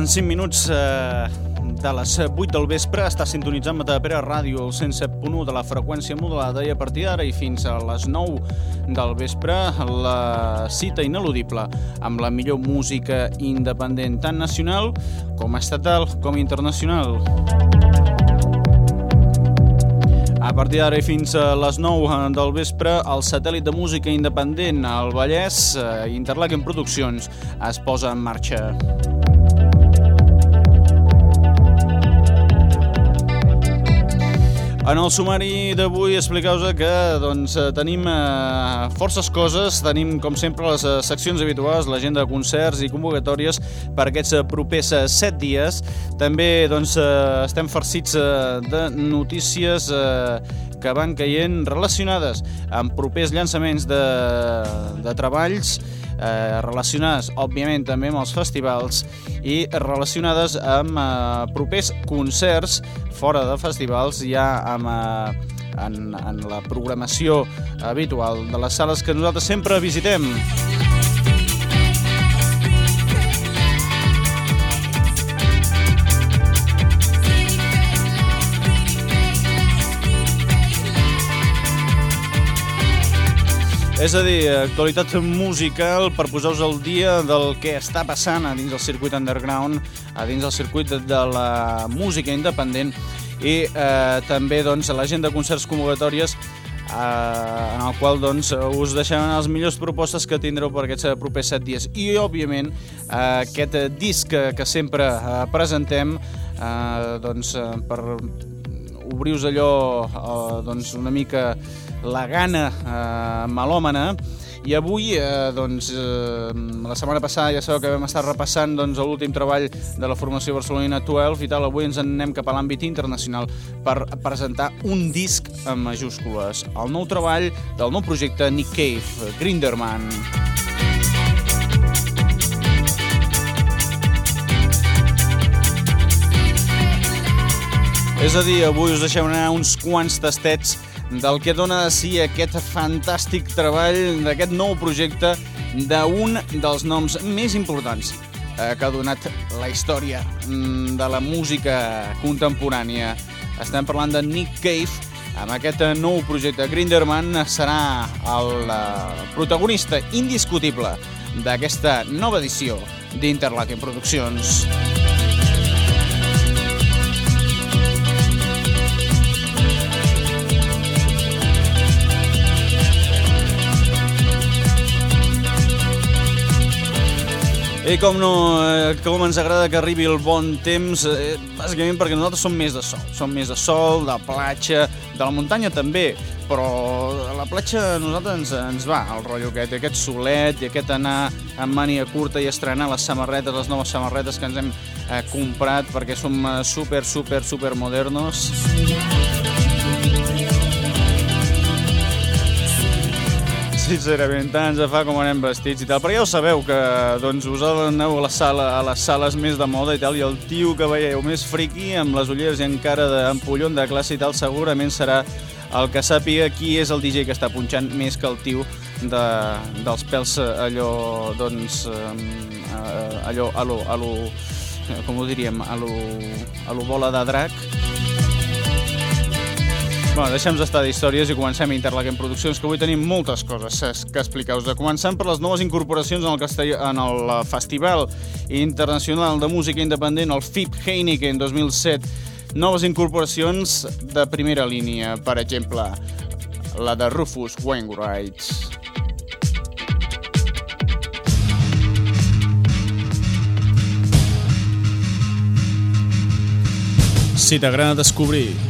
Passen 5 minuts eh, de les 8 del vespre. Està sintonitzant Matapera Ràdio, el 107.1 de la freqüència modulada i a partir d'ara i fins a les 9 del vespre la cita ineludible amb la millor música independent tant nacional com estatal com internacional. A partir d'ara i fins a les 9 del vespre, el satèl·lit de música independent al Vallès, eh, Interlaken Produccions, es posa en marxa. En el sumari d'avui explicar-vos que doncs, tenim eh, forces coses, tenim com sempre les eh, seccions habituals, l'agenda de concerts i convocatòries per aquests eh, propers eh, 7 dies. També doncs, eh, estem farcits eh, de notícies eh, que van caient relacionades amb propers llançaments de, de treballs eh, relacionades, òbviament, també amb els festivals i relacionades amb eh, propers concerts fora de festivals, ja amb, eh, en, en la programació habitual de les sales que nosaltres sempre visitem. És a dir, actualitat musical per posar-vos al dia del que està passant a dins del circuit underground, a dins del circuit de la música independent i eh, també doncs, l'agenda de concerts convocatòries eh, en el qual doncs, us deixem les millors propostes que tindreu per aquests propers set dies. I, òbviament, eh, aquest disc que, que sempre eh, presentem eh, doncs, eh, per obrir-vos allò eh, doncs, una mica la gana eh, melòmana. I avui, eh, doncs, eh, la setmana passada ja sabeu que vam estar repassant doncs, l'últim treball de la formació barcelonina 12 i tal, avui ens en anem cap a l'àmbit internacional per presentar un disc en majúscules, el nou treball del nou projecte Nick Cave, Grinderman. És a dir, avui us deixem anar uns quants tastets del que dona de si aquest fantàstic treball d'aquest nou projecte d'un dels noms més importants eh, que ha donat la història mm, de la música contemporània. Estem parlant de Nick Cave, amb aquest nou projecte. Grinderman serà el eh, protagonista indiscutible d'aquesta nova edició d'Interlaken Produccions. I com no, eh, com ens agrada que arribi el bon temps, eh, bàsicament perquè nosaltres som més de sol. Som més de sol, de platja, de la muntanya també, però a la platja a nosaltres ens, ens va el rotllo aquest, aquest solet i aquest anar amb màniga curta i estrenar les samarretes, les noves samarretes que ens hem eh, comprat perquè som eh, super, super, super modernos. Sincerament, tant ens fa com anem vestits i tal, però ja ho sabeu que doncs, us aneu a, la sala, a les sales més de moda i tal, i el tio que veieu més friqui, amb les ulleres i encara d'ampollon de classe i tal, segurament serà el que sàpiga qui és el DJ que està punxant més que el tio de, dels pèls allò, doncs, eh, allò, a lo, a lo, com ho diríem, a lo, a lo bola de drac, Bueno, deixem estar d'històries i comencem a Interlaken Produccions, que avui tenim moltes coses que explicar-vos. Començant per les noves incorporacions en el, castell, en el Festival Internacional de Música Independent, el FIP Heineken 2007. Noves incorporacions de primera línia, per exemple, la de Rufus Wainwright. Si t'agrada descobrir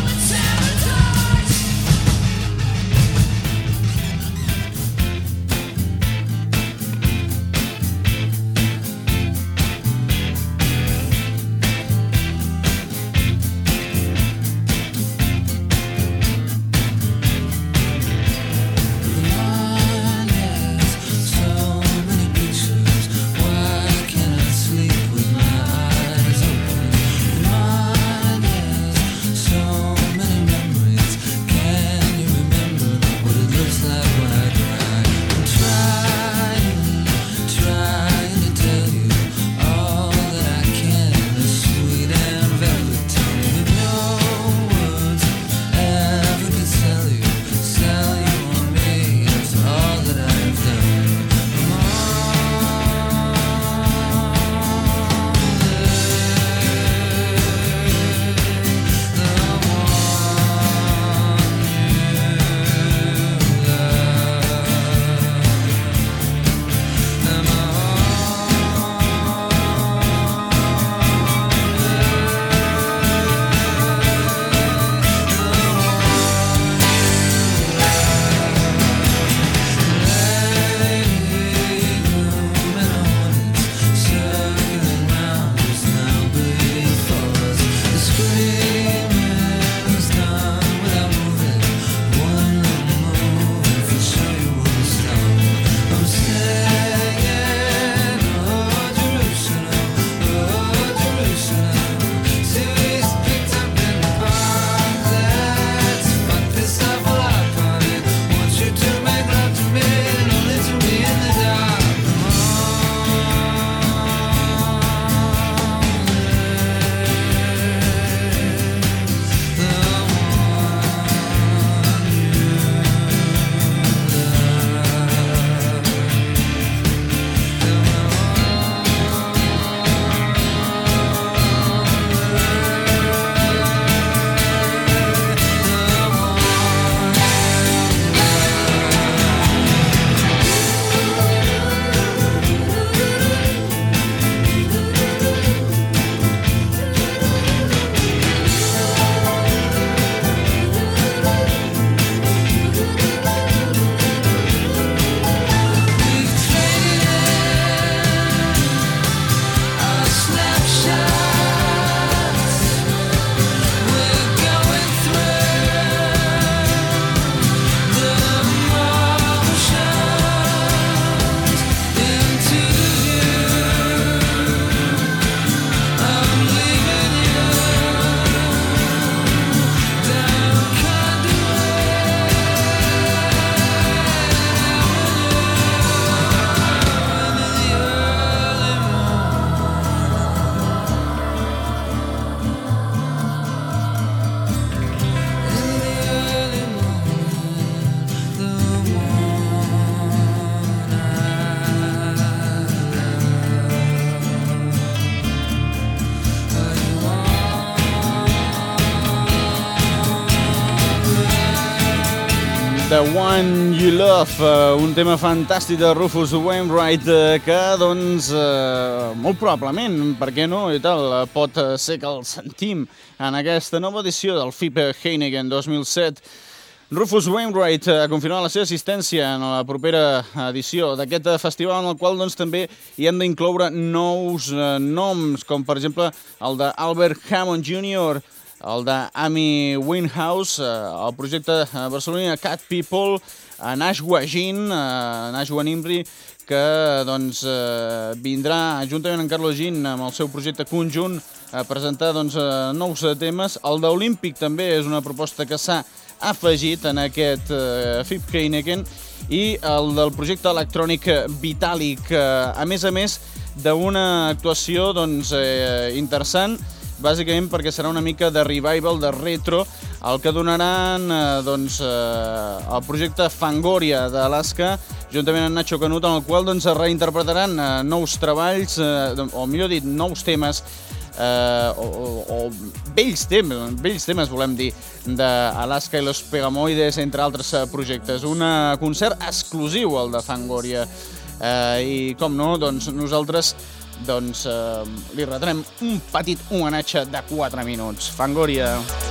One You Love, uh, un tema fantàstic de Rufus Wainwright uh, que, doncs, uh, molt probablement, per què no, i tal, pot ser que el sentim en aquesta nova edició del FIPE Heineken 2007. Rufus Wainwright ha confirmat la seva assistència en la propera edició d'aquest festival en el qual doncs, també hi hem d'incloure nous uh, noms, com per exemple el d'Albert Hammond Jr., el d'Amy Winhouse, eh, el projecte eh, Barcelona Cat People, a Nash Guagin, a Nash Guanimbri, que doncs, eh, vindrà juntament amb Carlos Gin amb el seu projecte conjunt a presentar doncs, nous temes. El d'Olímpic també és una proposta que s'ha afegit en aquest eh, FIP Heineken i el del projecte electrònic Vitàlic, eh, a més a més d'una actuació doncs, eh, interessant bàsicament perquè serà una mica de revival, de retro, el que donaran eh, doncs, eh, el projecte Fangoria d'Alaska, juntament amb Nacho Canut, en el qual doncs, es reinterpretaran eh, nous treballs, eh, o millor dit, nous temes, eh, o, o, o vells temes, vells temes volem dir, d'Alaska i los Pegamoides, entre altres eh, projectes. Un eh, concert exclusiu, el de Fangoria, eh, i com no, doncs nosaltres doncs, eh, li retrem un petit homenatge de 4 minuts. Fangoria. Fangoria.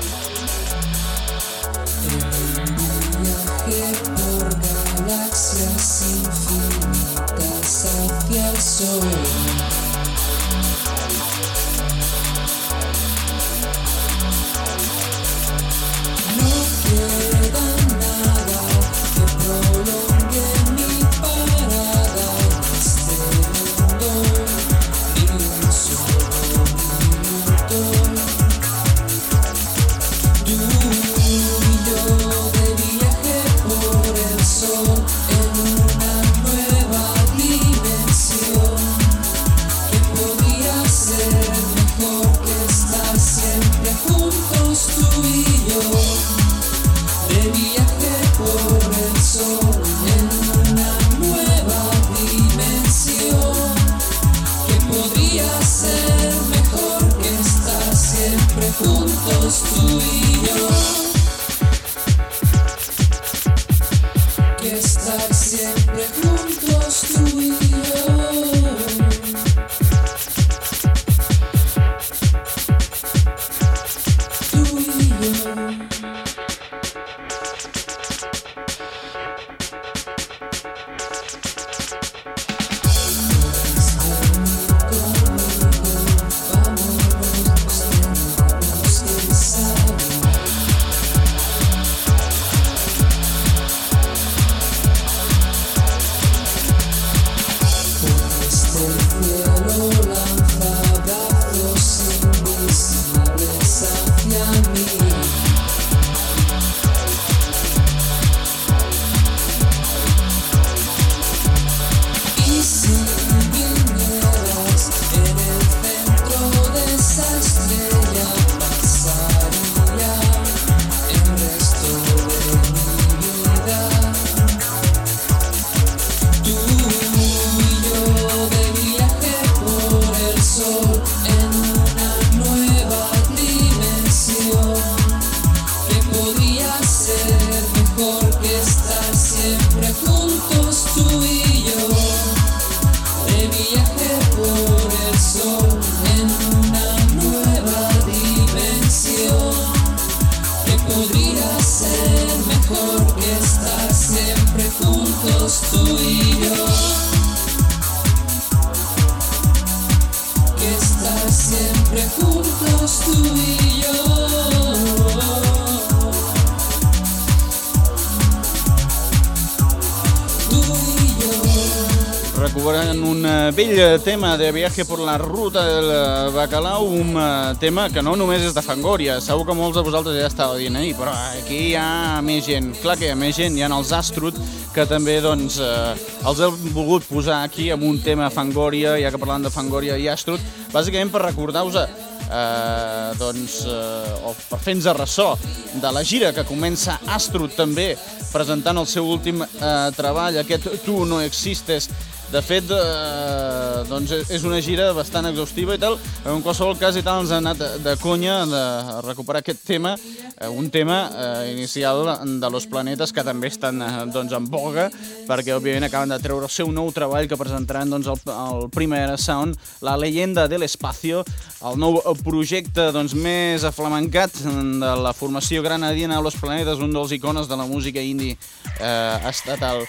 Viatge per la ruta del Bacalau, un eh, tema que no només és de Fangoria, segur que molts de vosaltres ja estàveu dient, eh? però aquí hi ha més gent, clar que hi ha més gent, hi ha els Astrut, que també doncs, eh, els hem volgut posar aquí amb un tema Fangoria, ja que parlant de Fangoria i Astrut, bàsicament per recordar-vos eh, doncs, eh, o per fer-nos ressò de la gira que comença Astrut també presentant el seu últim eh, treball, aquest Tu no existes, de fet, eh, doncs és una gira bastant exhaustiva i tal. En qualsevol cas i tal ens ha anat de, conya de recuperar aquest tema, eh, un tema eh, inicial de Los Planetes que també estan eh, doncs, en boga perquè òbviament acaben de treure el seu nou treball que presentaran doncs, el, el primer Sound, La leyenda de l'espacio, el nou projecte doncs, més aflamencat de la formació granadina Los Planetes, un dels icones de la música indie eh, estatal.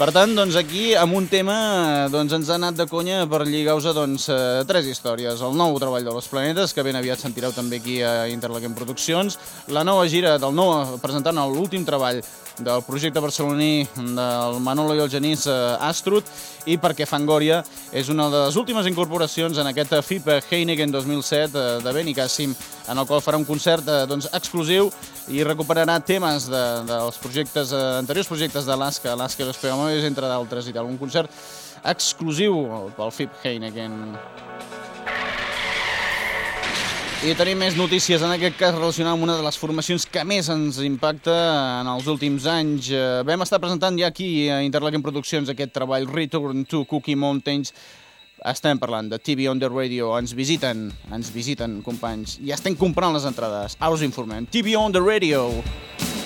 Per tant, doncs aquí, amb un tema, doncs ens ha anat de conya per lligar-vos doncs, eh, tres històries. El nou treball de los planetes, que ben aviat sentireu també aquí a Interlaken Produccions, la nova gira del nou, presentant l'últim treball del projecte barceloní del Manolo i el Genís eh, Astrut i perquè Fangoria és una de les últimes incorporacions en aquest FIP Heineken 2007 eh, de Benicàssim en el qual farà un concert doncs, exclusiu i recuperarà temes de, dels projectes, anteriors projectes d'Alaska, Alaska i los Pegamoides, entre d'altres i tal. Un concert exclusiu pel FIP Heineken. I tenim més notícies, en aquest cas relacionat amb una de les formacions que més ens impacta en els últims anys. Eh, vam estar presentant ja aquí a Interlaken Produccions aquest treball Return to Cookie Mountains. Estem parlant de TV on the Radio. Ens visiten, ens visiten, companys. Ja estem comprant les entrades. Ara us informem. TV on the Radio. Acabes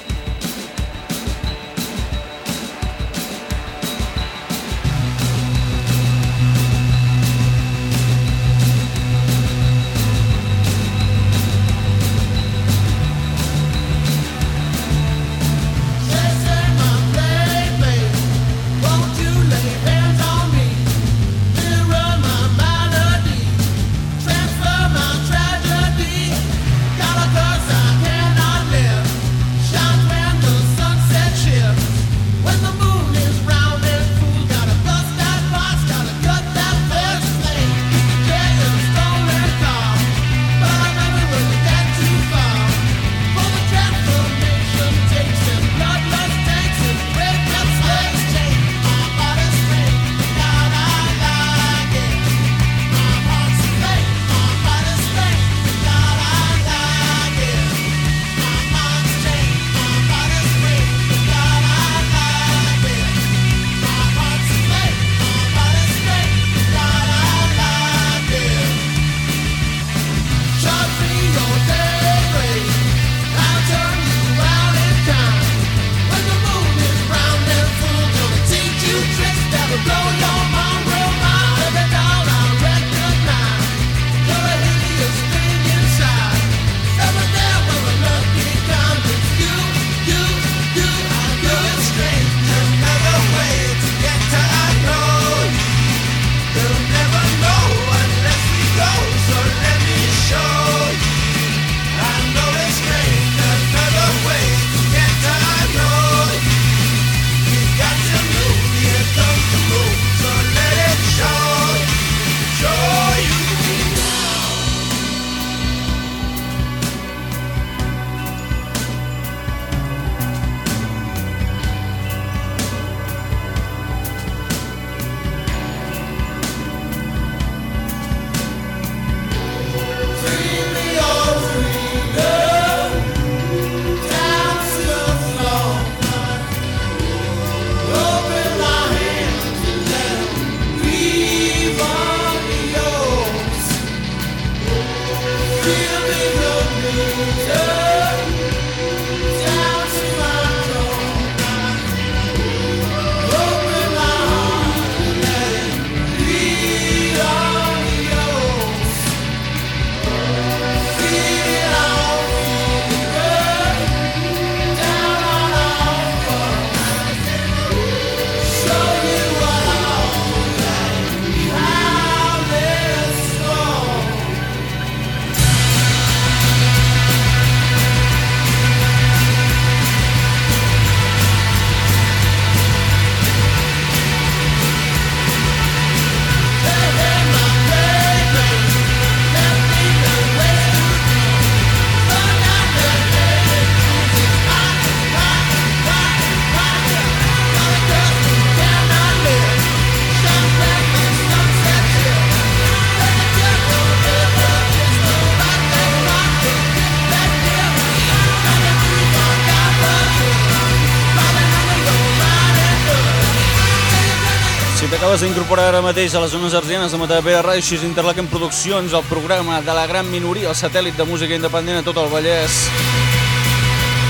d'incorporar ara mateix a les zones arsianes de Matavera Ràdio, així Interlaken Produccions, el programa de la gran minoria, el satèl·lit de música independent a tot el Vallès.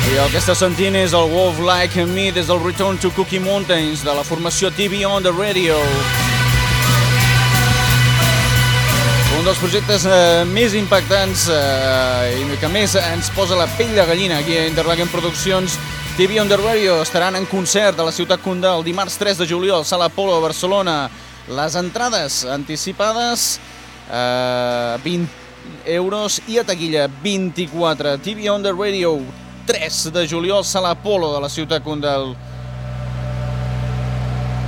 I el que està sentint és el Wolf Like Me des del Return to Cookie Mountains de la formació TV on the Radio. Un dels projectes eh, més impactants eh, i que més ens posa la pell de gallina aquí a Interlaken Produccions TV on the Radio estaran en concert a la ciutat Condal dimarts 3 de juliol, Sala Polo, Barcelona. Les entrades anticipades, eh, 20 euros i a taquilla 24. TV on the Radio, 3 de juliol, Sala Polo de la ciutat Condal.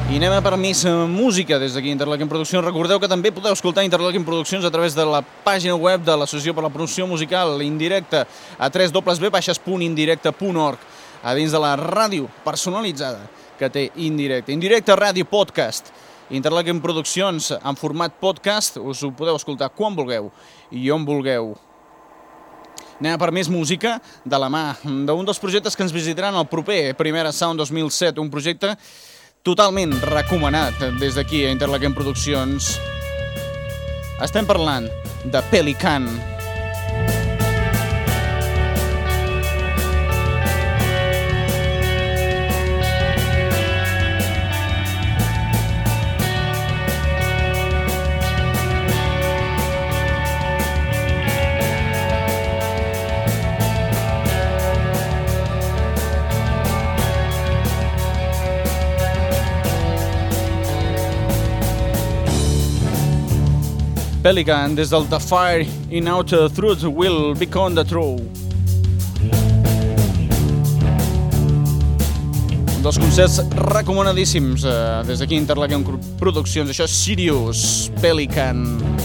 I anem a per més música des d'aquí, Interlaken Produccions. Recordeu que també podeu escoltar Interlaken Produccions a través de la pàgina web de l'Associació per la Producció Musical indirecta a www.indirecte.org a dins de la ràdio personalitzada que té Indirecte. Indirecte Ràdio Podcast. Interlaken Produccions en format podcast. Us ho podeu escoltar quan vulgueu i on vulgueu. Anem per més música de la mà d'un dels projectes que ens visitaran el proper Primera Sound 2007, un projecte totalment recomanat des d'aquí a Interlaken Produccions. Estem parlant de Pelican. Pelican. Pelican des del The Fire in Outer Truth Will Become the True. Un dels concerts recomanadíssims eh, des d'aquí Interlaken Produccions. Això és Sirius Pelican. Pelican.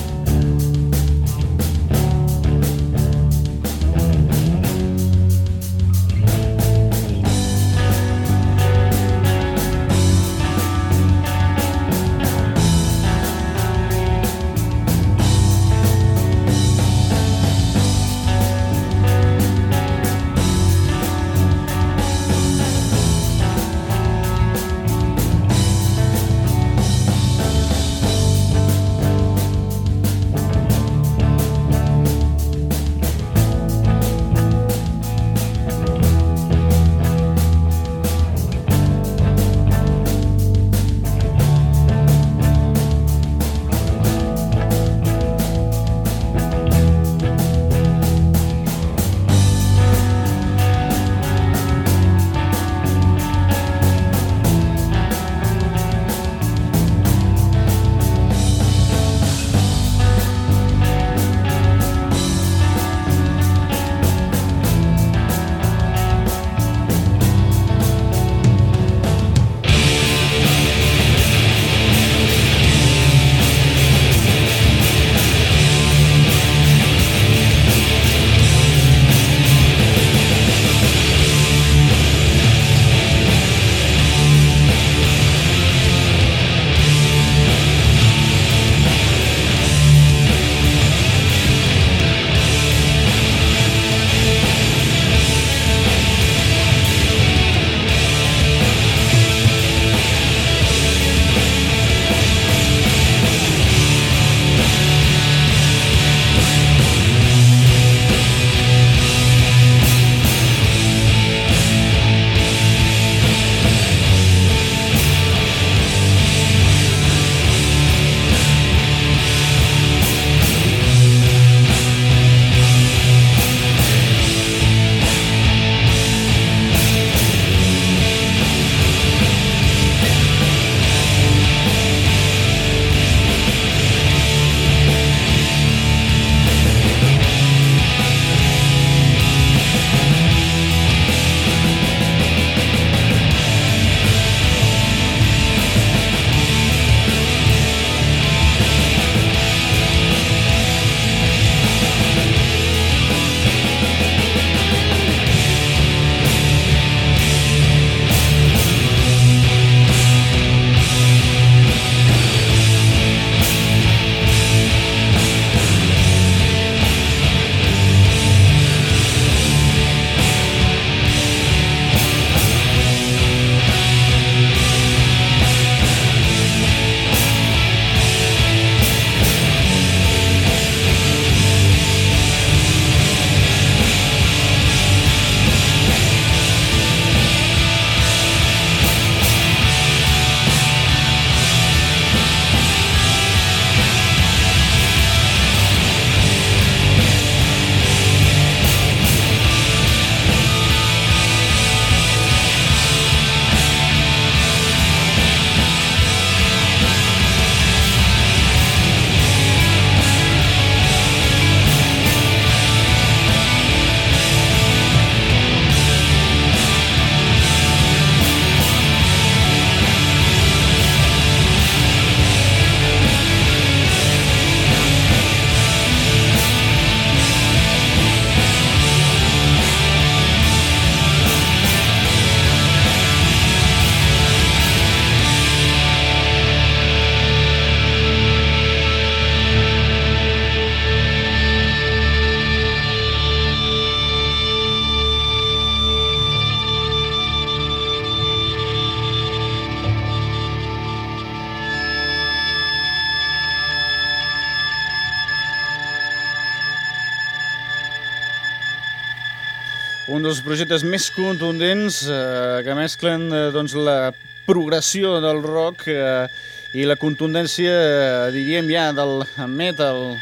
Projectes més contundents eh, que mesclen eh, doncs, la progressió del rock eh, i la contundència, eh, diríem ja, del metal.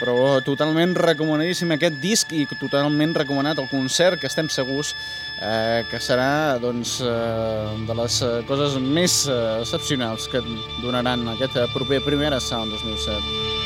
Però totalment recomanadíssim aquest disc i totalment recomanat el concert, que estem segurs eh, que serà doncs, eh, de les coses més eh, excepcionals que donaran aquest proper Primera Sound 2007.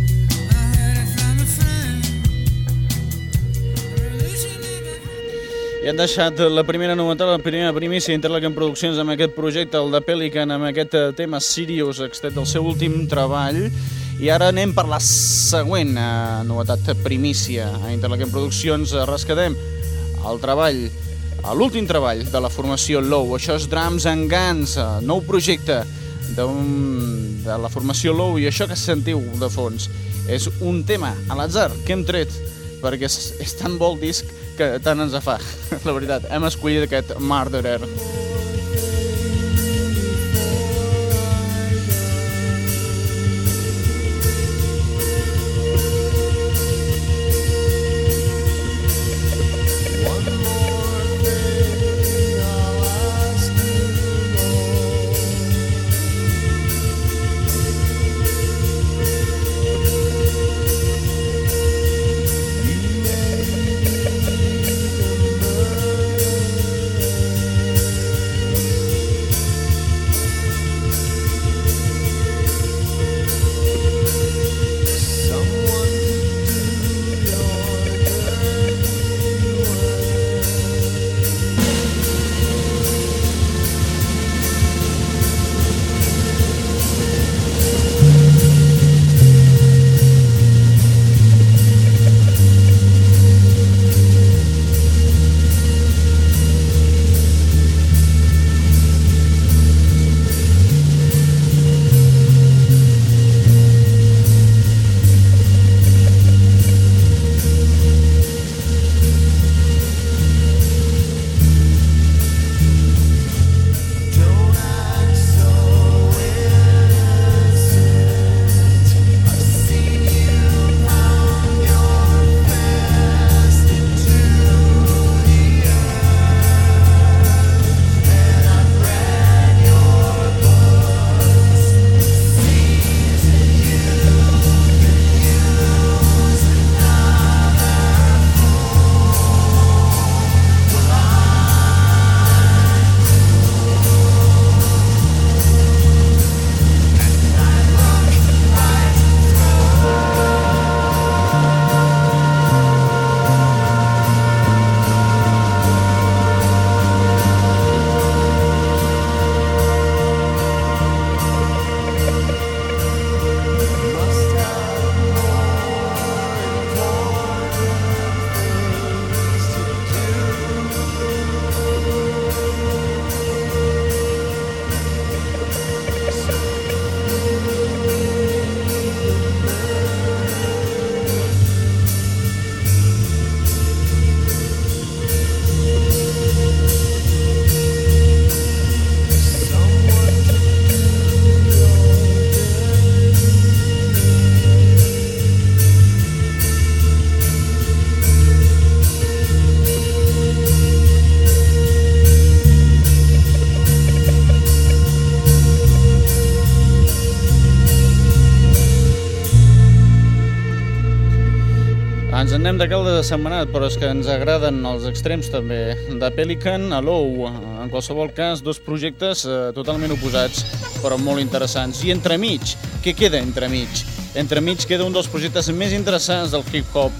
I han deixat la primera novetat, la primera primícia Interlaken Produccions amb aquest projecte, el de Pelican, amb aquest eh, tema Sirius, extret del seu últim treball. I ara anem per la següent eh, novetat primícia a Interlaken Produccions. Rescatem el treball, l'últim treball de la formació Low. Això és Drums and Guns, eh, nou projecte de la formació Low i això que sentiu de fons és un tema a l'atzar que hem tret perquè és, és tan bo el disc que tant ens fa. La veritat, hem escollit aquest Murderer. Murderer. De setmanat, però és que ens agraden els extrems també. De Pelican a Low, en qualsevol cas, dos projectes eh, totalment oposats, però molt interessants. I entremig, què queda entremig? Entremig queda un dels projectes més interessants del hip-hop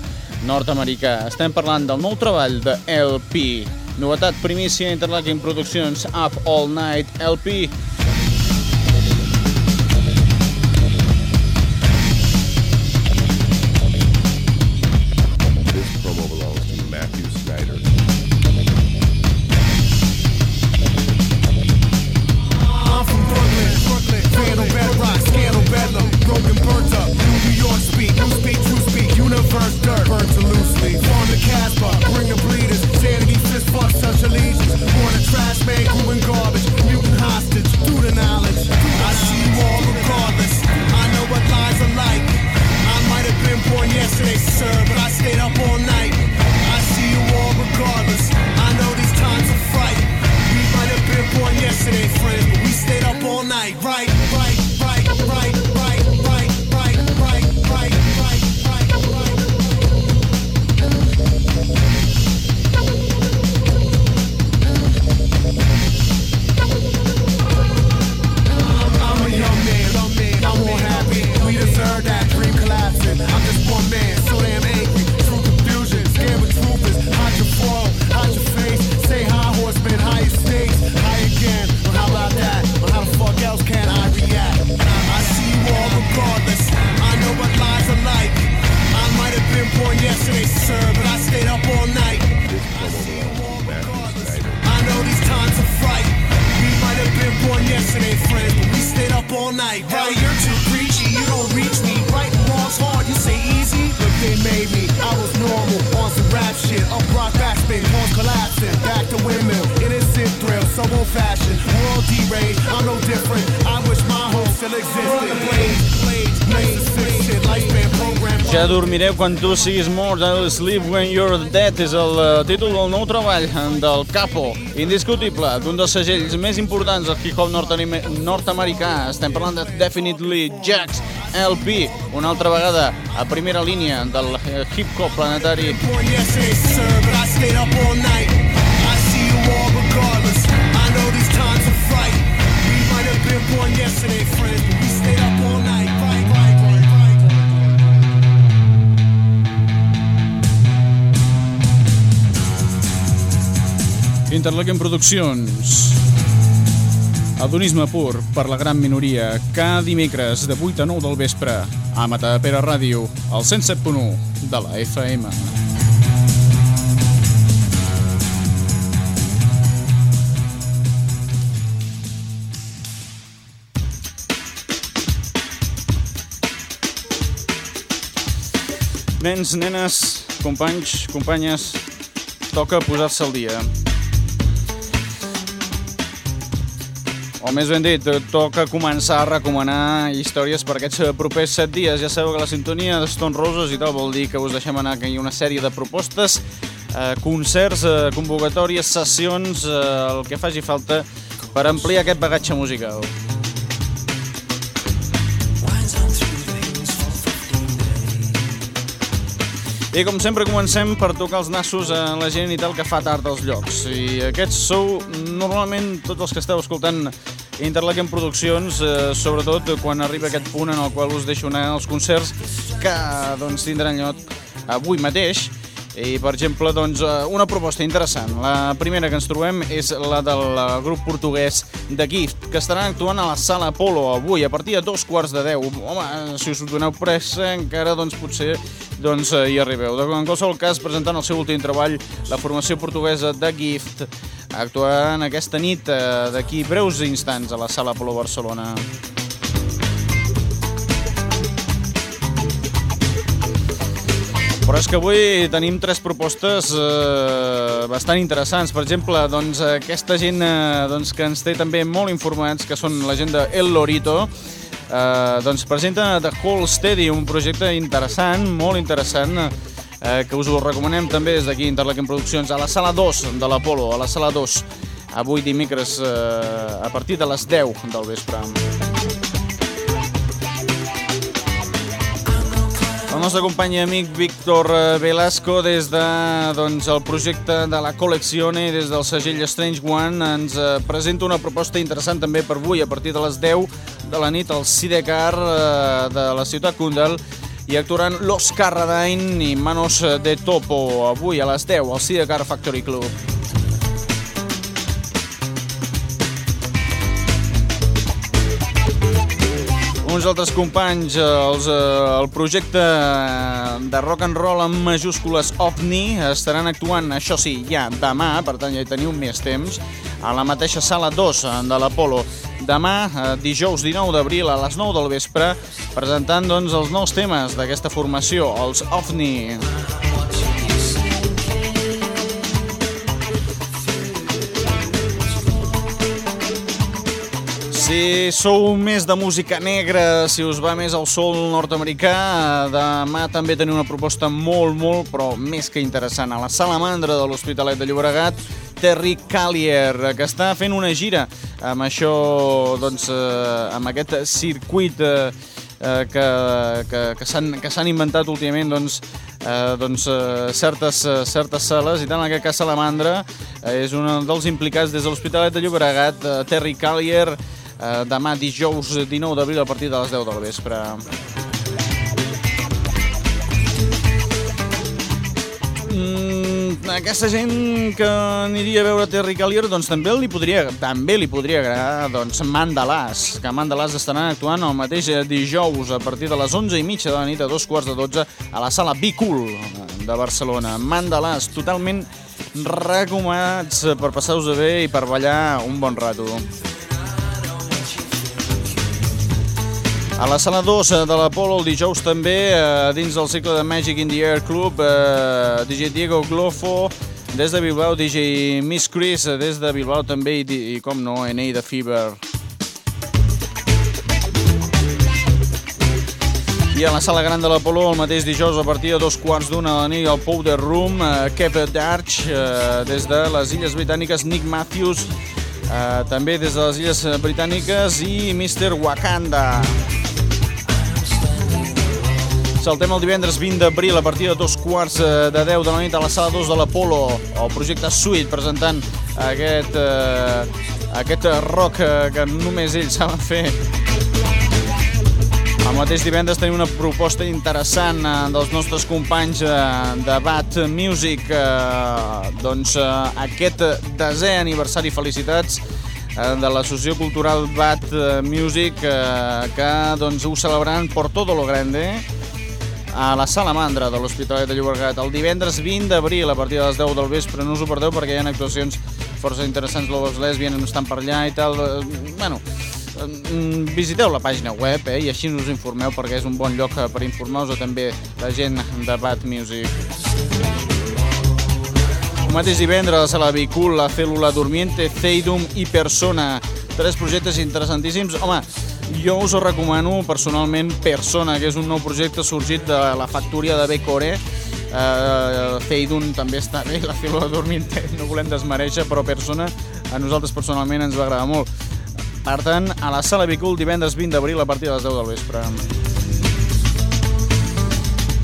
nord-americà. Estem parlant del nou treball de LP. Novetat primícia Interlaken Produccions Up All Night LP quan tu siguis mort, I'll sleep when you're dead és el eh, títol del nou treball del Capo, indiscutible, d'un dels segells més importants del hip-hop nord-americà. Estem parlant de Definitely Jax LP, una altra vegada a primera línia del eh, hip-hop planetari. yesterday, sir, Interlequem Produccions. Adonisme pur per la gran minoria, cada dimecres de 8 a 9 del vespre, a Matapera Ràdio, al 107.1 de la FM. Nens, nenes, companys, companyes, toca posar-se al dia. O més ben dit, toca començar a recomanar històries per aquests eh, propers set dies. Ja sabeu que la sintonia de Stone Roses i tal vol dir que us deixem anar que hi ha una sèrie de propostes, eh, concerts, eh, convocatòries, sessions, eh, el que faci falta per ampliar aquest bagatge musical. I com sempre comencem per tocar els nassos a la gent i tal que fa tard als llocs. I aquests sou normalment tots els que esteu escoltant Interlaken Produccions, eh, sobretot quan arriba aquest punt en el qual us deixo anar als concerts que doncs, tindran lloc avui mateix. I, per exemple, doncs, eh, una proposta interessant. La primera que ens trobem és la del eh, grup portuguès The Gift, que estaran actuant a la Sala Apolo avui, a partir de dos quarts de deu. Home, si us doneu pressa, encara doncs, potser doncs, eh, hi arribeu. De- En qualsevol cas, presentant el seu últim treball, la formació portuguesa The Gift, actuant aquesta nit d'aquí breus instants a la Sala Apolo Barcelona. Però és que avui tenim tres propostes eh, bastant interessants. Per exemple, doncs, aquesta gent eh, doncs, que ens té també molt informats, que són la gent de El Lorito, eh, doncs presenta The Whole Steady, un projecte interessant, molt interessant, eh, que us ho recomanem també des d'aquí, Interlaken Produccions, a la sala 2 de l'Apolo, a la sala 2, avui dimecres eh, a partir de les 10 del vespre. El nostre company i amic Víctor eh, Velasco des de, doncs, el projecte de la Colleccione, des del segell Strange One, ens eh, presenta una proposta interessant també per avui, a partir de les 10 de la nit, al Sidecar eh, de la ciutat Kundal, i actuaran Los Carradine i Manos de Topo, avui a les 10 al Sidecar Factory Club. Uns altres companys, eh, els, eh, el projecte de rock and roll amb majúscules OVNI estaran actuant, això sí, ja demà, per tant ja hi teniu més temps, a la mateixa sala 2 de l'Apolo. Demà, eh, dijous 19 d'abril, a les 9 del vespre, presentant doncs, els nous temes d'aquesta formació, els OVNI. Si sou més de música negra, si us va més al sol nord-americà, demà també teniu una proposta molt, molt, però més que interessant. A la Salamandra de l'Hospitalet de Llobregat, Terry Callier, que està fent una gira amb això, doncs, eh, amb aquest circuit eh, eh, que, que, que s'han inventat últimament doncs, eh, doncs, eh, certes, certes sales i tant en aquest cas Salamandra eh, és un dels implicats des de l'Hospitalet de Llobregat eh, Terry Callier eh, demà dijous 19 d'abril a partir de les 10 del vespre Mm, aquesta gent que aniria a veure Terry Callier doncs també li podria, també li podria agradar doncs, Mandalàs, que Mandalàs estaran actuant el mateix dijous a partir de les 11 i mitja de la nit a dos quarts de 12 a la sala Be Cool de Barcelona. Mandalàs, totalment recomanats per passar-vos bé i per ballar un bon rato. A la sala 2 de l'Apolo el dijous també, eh, dins del cicle de Magic in the Air Club, eh, DJ Diego Glofo, des de Bilbao, DJ Miss Chris, eh, des de Bilbao també, i, i com no, NA de Fever. I a la sala gran de l'Apolo el mateix dijous a partir de dos quarts d'una de la nit al Powder Room, eh, Darch, eh, des de les Illes Britàniques, Nick Matthews, eh, també des de les Illes Britàniques i Mr. Wakanda. Saltem el divendres 20 d'abril a partir de dos quarts eh, de 10 de la nit a la sala 2 de l'Apolo, el projecte Suite, presentant aquest, eh, aquest rock eh, que només ells saben fer. El mateix divendres tenim una proposta interessant eh, dels nostres companys eh, de Bat Music, eh, doncs eh, aquest desè aniversari, felicitats, eh, de l'associació cultural Bat Music, eh, que doncs, ho celebraran per tot lo grande, a la Salamandra de l'Hospitalet de Llobregat el divendres 20 d'abril a partir de les 10 del vespre. No us ho perdeu perquè hi ha actuacions força interessants. Lobos Lesbian estan per allà i tal. Eh, bueno, visiteu la pàgina web eh, i així us informeu perquè és un bon lloc eh, per informar-vos també la gent de Bad Music. El mateix divendres a la Bicul, la Cèl·lula Dormiente, Ceidum i Persona. Tres projectes interessantíssims. Home, jo us ho recomano personalment Persona, que és un nou projecte sorgit de la factoria de Becore. Uh, Feidun també està bé, la fila dormint no volem desmereixer, però Persona a nosaltres personalment ens va agradar molt. Per tant, a la sala Bicul divendres 20 d'abril a partir de les 10 del vespre.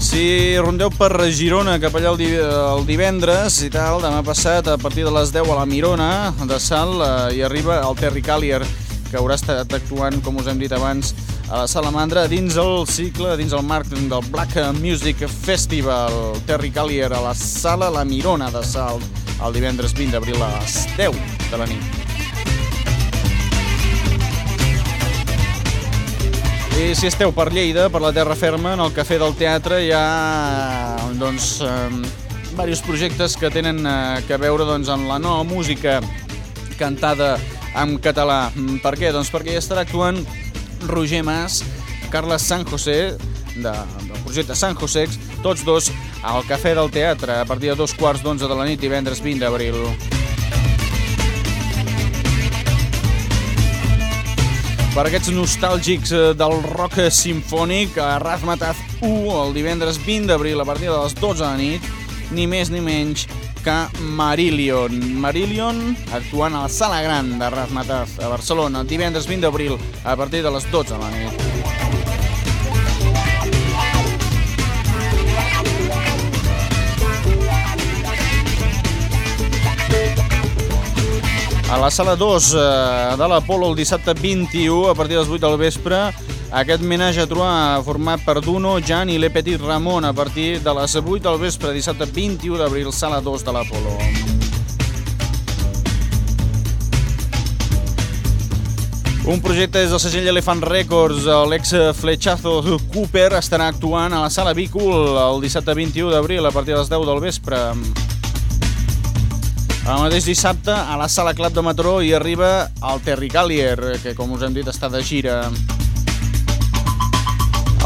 Si rondeu per Girona cap allà el divendres i tal, demà passat a partir de les 10 a la Mirona de Sal eh, i arriba el Terry Callier que haurà estat actuant, com us hem dit abans, a la Salamandra dins el cicle, dins el marc del Black Music Festival Terry Callier a la Sala La Mirona de Salt el divendres 20 d'abril a les 10 de la nit. I si esteu per Lleida, per la terra ferma, en el Cafè del Teatre hi ha doncs, eh, diversos projectes que tenen eh, que veure doncs, amb la nova música cantada en català. Mm, per què? Doncs perquè hi estarà actuant Roger Mas, Carles San José, de, del projecte San José, tots dos al Cafè del Teatre a partir de dos quarts d'onze de la nit divendres 20 d'abril. Per aquests nostàlgics eh, del rock sinfònic, a Razmataz 1 el divendres 20 d'abril a partir de les 12 de nit, ni més ni menys que Marillion. Marillion actuant a la Sala Gran de Razmataz a Barcelona divendres 20 d'abril a partir de les 12 de la nit. A la sala 2 eh, de l'Apolo el dissabte 21 a partir de les 8 del vespre aquest menatge a trobar format per Duno, Jan i Le Petit Ramon a partir de les 8 del vespre, dissabte 21 d'abril, sala 2 de l'Apolo. Un projecte des del segell Elephant Records, l'ex Flechazo Cooper estarà actuant a la sala Bicul el dissabte 21 d'abril a partir de les 10 del vespre. El mateix dissabte a la sala Club de Mataró hi arriba el Terry Callier, que com us hem dit està de gira.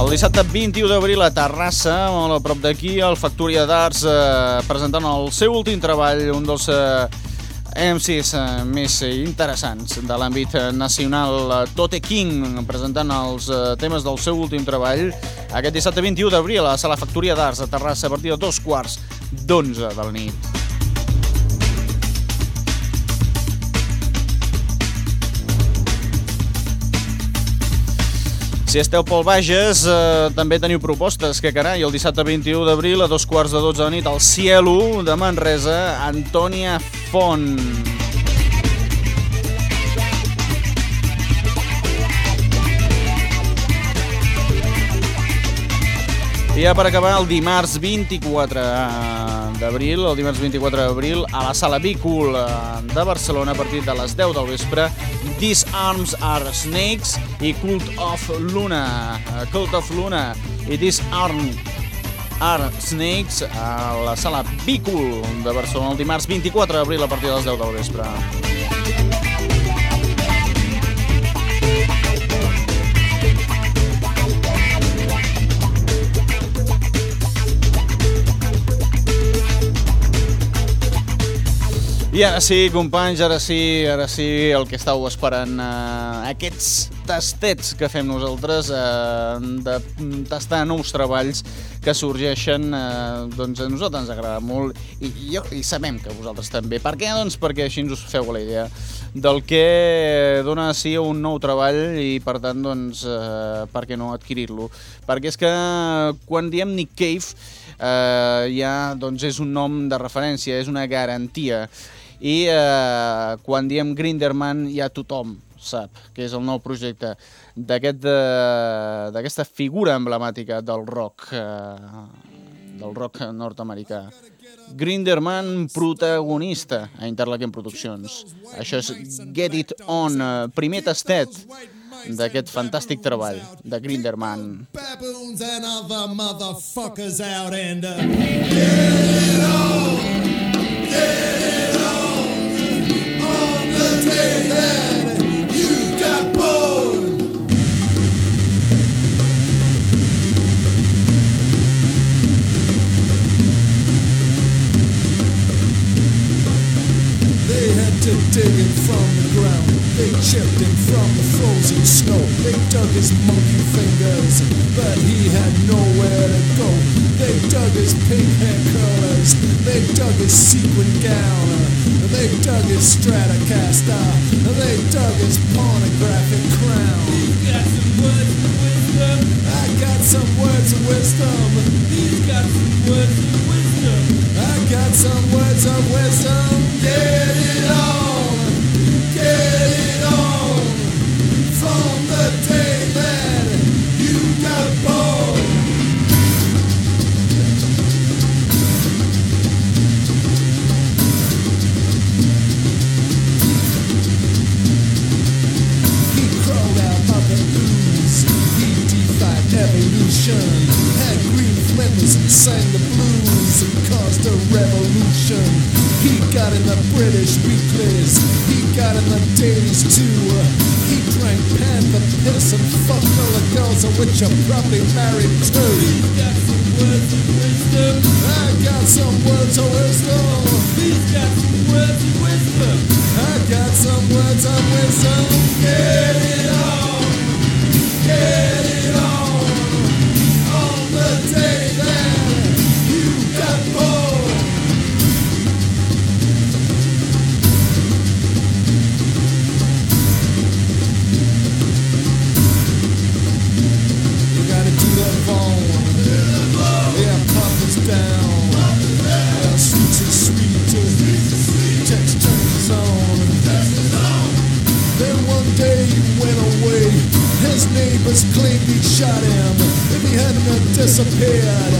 El dissabte 21 d'abril a Terrassa, molt a prop d'aquí, el Factoria d'Arts eh, presentant el seu últim treball, un dels eh, MCs eh, més interessants de l'àmbit nacional, Tote King, presentant els eh, temes del seu últim treball, aquest dissabte 21 d'abril a la Sala Factoria d'Arts a Terrassa a partir de dos quarts d'onze de la nit. Si esteu pel Bages, eh, també teniu propostes, que carai, el dissabte 21 d'abril a dos quarts de 12 de nit al Cielo de Manresa, Antònia Font. I ja per acabar, el dimarts 24 d'abril, el dimarts 24 d'abril, a la sala Be Cool eh, de Barcelona, a partir de les 10 del vespre, These Arms Are Snakes i Cult of Luna. Eh, Cult of Luna i These Arms Are Snakes a la sala Be Cool de Barcelona el dimarts 24 d'abril a partir de les 10 del vespre. I ara sí, companys, ara sí, ara sí, el que estàu esperant, eh, aquests tastets que fem nosaltres, eh, de tastar nous treballs que sorgeixen, eh, doncs a nosaltres ens agrada molt i, i, i sabem que vosaltres també. Per què? Doncs perquè així us feu la idea del que dona sí un nou treball i per tant, doncs, eh, per què no adquirir-lo? Perquè és que quan diem Nick Cave eh, ja doncs, és un nom de referència, és una garantia i eh, quan diem Grinderman ja tothom sap que és el nou projecte d'aquesta aquest, figura emblemàtica del rock eh, del rock nord-americà. Grinderman protagonista a Interlaken Productions. Això és Get It On, eh, primer tastet d'aquest fantàstic treball de Grinderman. Get it on, get it on, but he had nowhere to go. They dug his pink hair curlers. They dug his sequin gown. They dug his Stratocaster. They dug his pornographic crown. got some words of wisdom. I got some words of wisdom. He's got some words of wisdom. I got some words of wisdom. Get it on. Evolution. Had green flippers sang the blues and caused a revolution. He got in the British weeklies. He got in the dailies too. He drank panther piss and fucked all the girls of which you're probably married to. He got some words of wisdom. I got some words of wisdom. He's got some words of wisdom. I got some words of wisdom. Get it on. Get it on. One day he went away. His neighbors claimed he shot him. If he hadn't disappeared,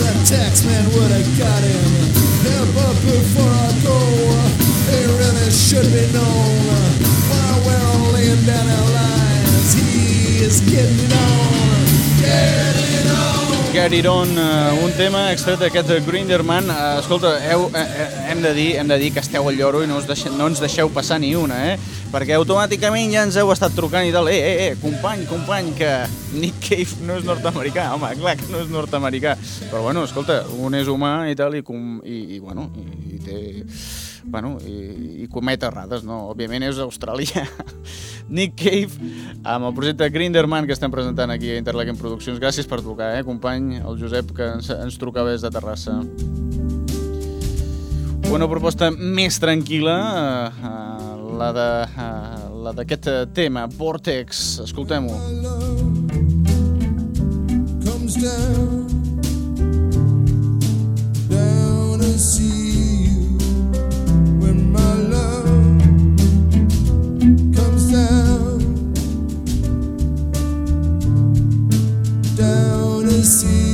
that tax man would have got him. But before I go, it really should be known. While we're all laying down our lives, he is getting on. Get it on. Get It On, eh, un tema extret d'aquest Grinderman. Eh, escolta, heu, eh, hem, de dir, hem de dir que esteu al lloro i no, us deixe, no ens deixeu passar ni una, eh? Perquè automàticament ja ens heu estat trucant i tal. Eh, eh, eh, company, company, que Nick Cave no és nord-americà. Home, clar que no és nord-americà. Però bueno, escolta, un és humà i tal, i, com, i, i bueno, i, i té bueno, i, i comet errades, no? Òbviament és australià. Nick Cave, amb el projecte Grinderman que estem presentant aquí a Interlaken Produccions. Gràcies per trucar, eh, company, el Josep, que ens, ens trucava des de Terrassa. Una proposta més tranquil·la, eh, eh, la de eh, eh, tema, Vortex. Escoltem-ho. comes down, down to see down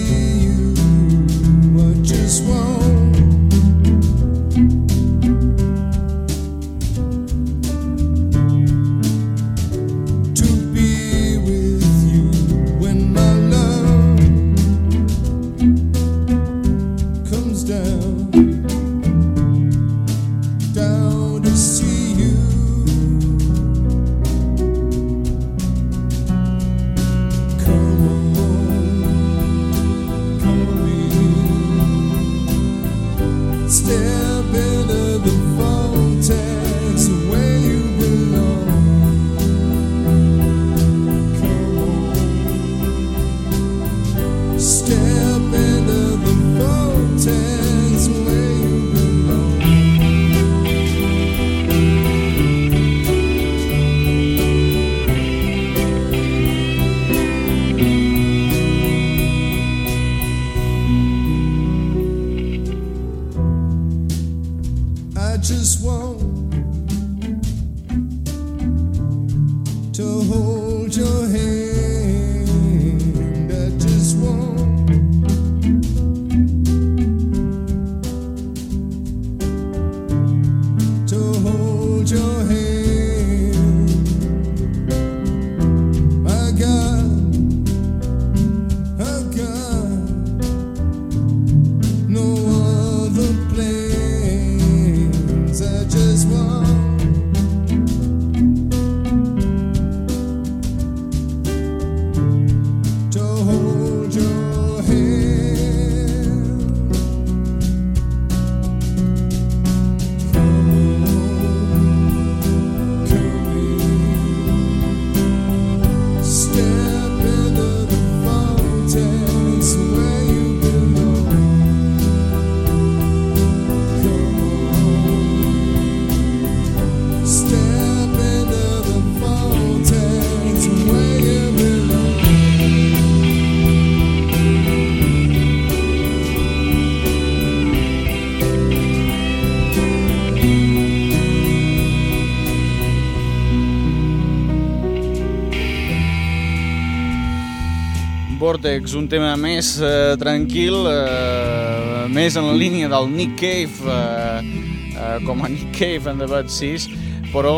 Vortex, un tema més eh, tranquil, eh, més en la línia del Nick Cave, eh, eh, com a Nick Cave en The Bad Seas, però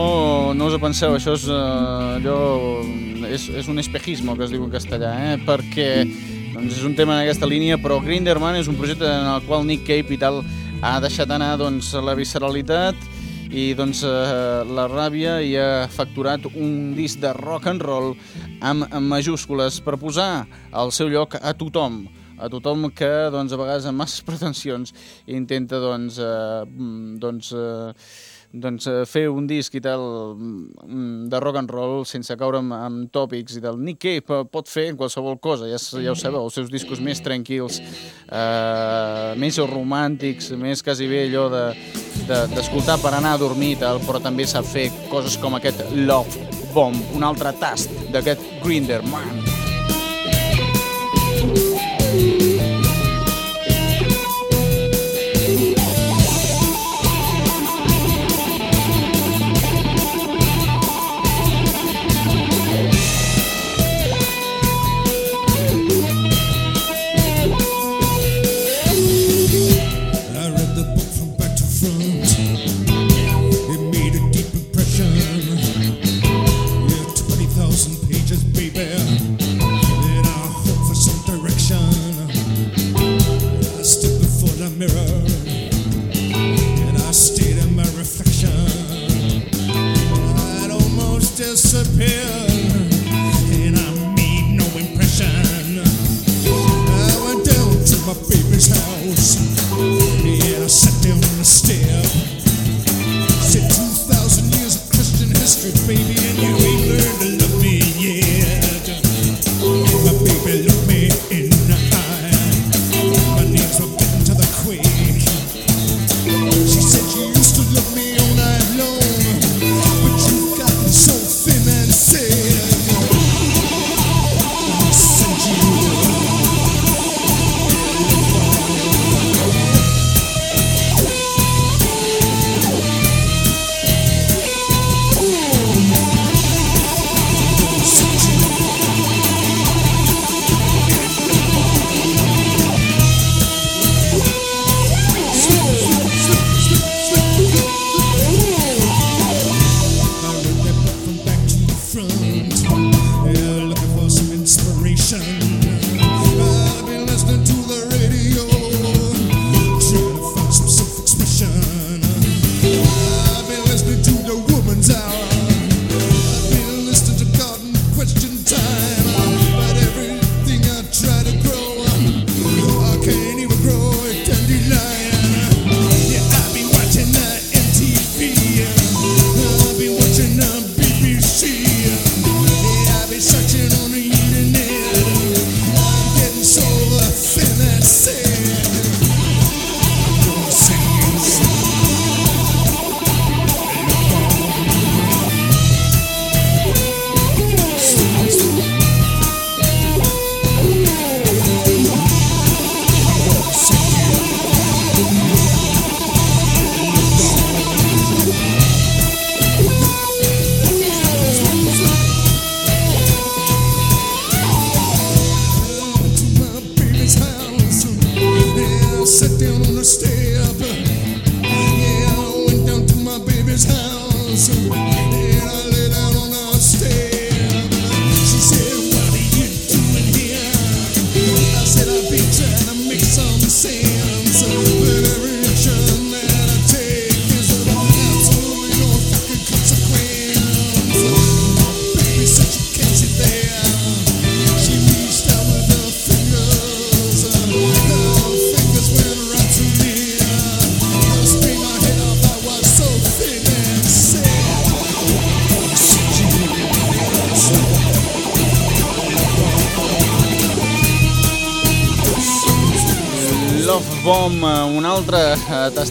no us ho penseu, això és, eh, allò, és, és un espejismo, que es diu en castellà, eh, perquè doncs, és un tema en aquesta línia, però Grinderman és un projecte en el qual Nick Cave i tal ha deixat anar doncs, la visceralitat i doncs, eh, la ràbia i ha facturat un disc de rock and roll amb, amb majúscules per posar al seu lloc a tothom. A tothom que doncs, a vegades amb masses pretensions intenta doncs, eh, mm, doncs, eh, doncs, eh, fer un disc i tal mm, de rock and roll sense caure amb, amb tòpics i tal. Nick Cave pot fer qualsevol cosa, ja, ja ho sabeu, els seus discos més tranquils, eh, més romàntics, més quasi bé allò de de- d'escoltar per anar a dormir i tal, però també sap fer coses com aquest Love Bomb, un altre tast d'aquest Grinder Man. I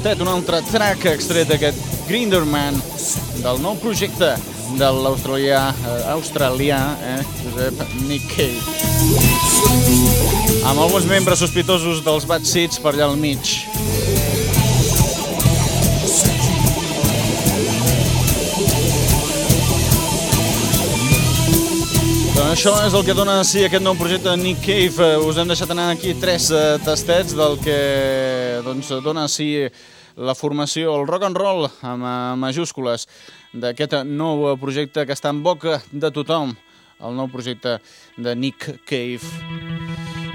tastet, un altre track extret d'aquest Grinderman del nou projecte de l'australià eh, australià, eh, Josep Cave. Amb alguns membres sospitosos dels Bad Seeds per allà al mig. Doncs això és el que dona sí aquest nou projecte de Nick Cave. Eh, Us hem deixat anar aquí tres eh, tastets del que doncs, dona sí la formació, el rock and roll amb eh, majúscules d'aquest nou eh, projecte que està en boca de tothom, el nou projecte de Nick Cave.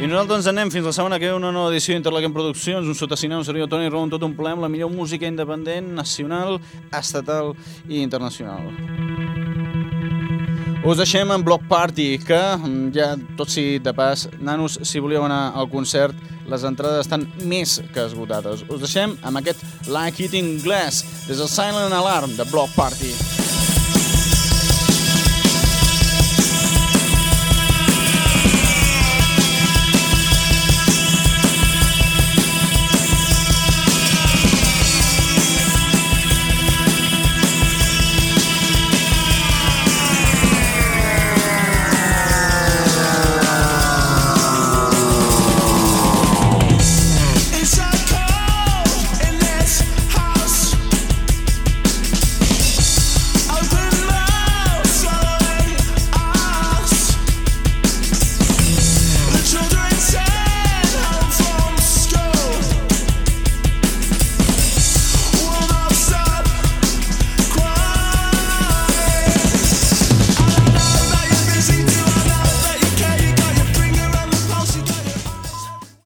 I nosaltres ens anem fins la setmana que ve una nova edició d'Interlaken Produccions, un sotacinar, un servidor Toni Ron, tot un ple amb la millor música independent, nacional, estatal i internacional. Us deixem en Block Party, que mm, ja, tot sigui de pas, nanos, si volíeu anar al concert, les entrades estan més que esgotades. Us deixem amb aquest Like Eating Glass, des del Silent Alarm de Block Party.